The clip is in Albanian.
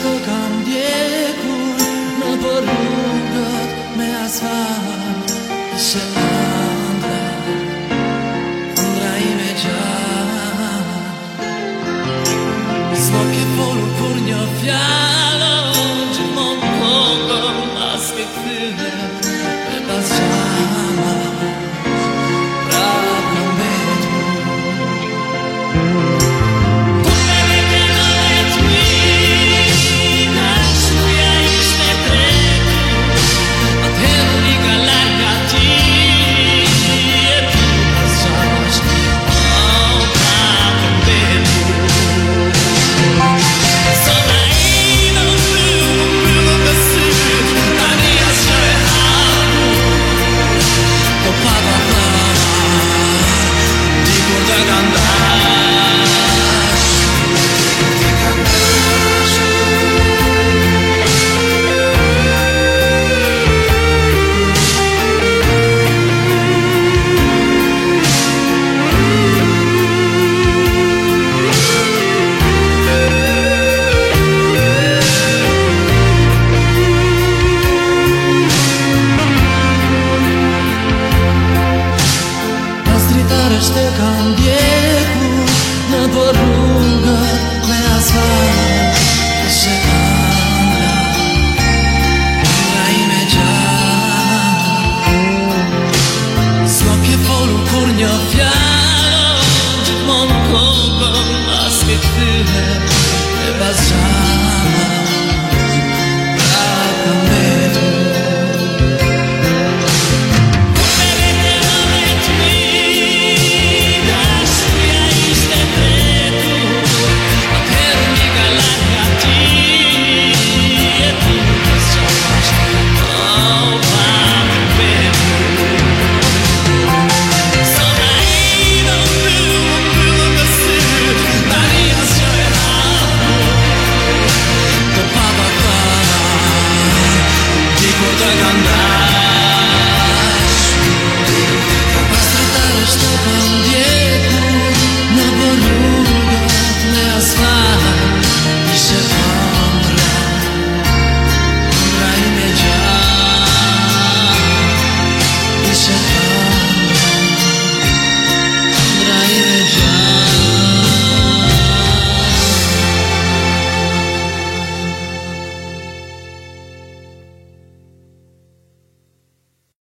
do kan di e kur nuk poru me asaj she the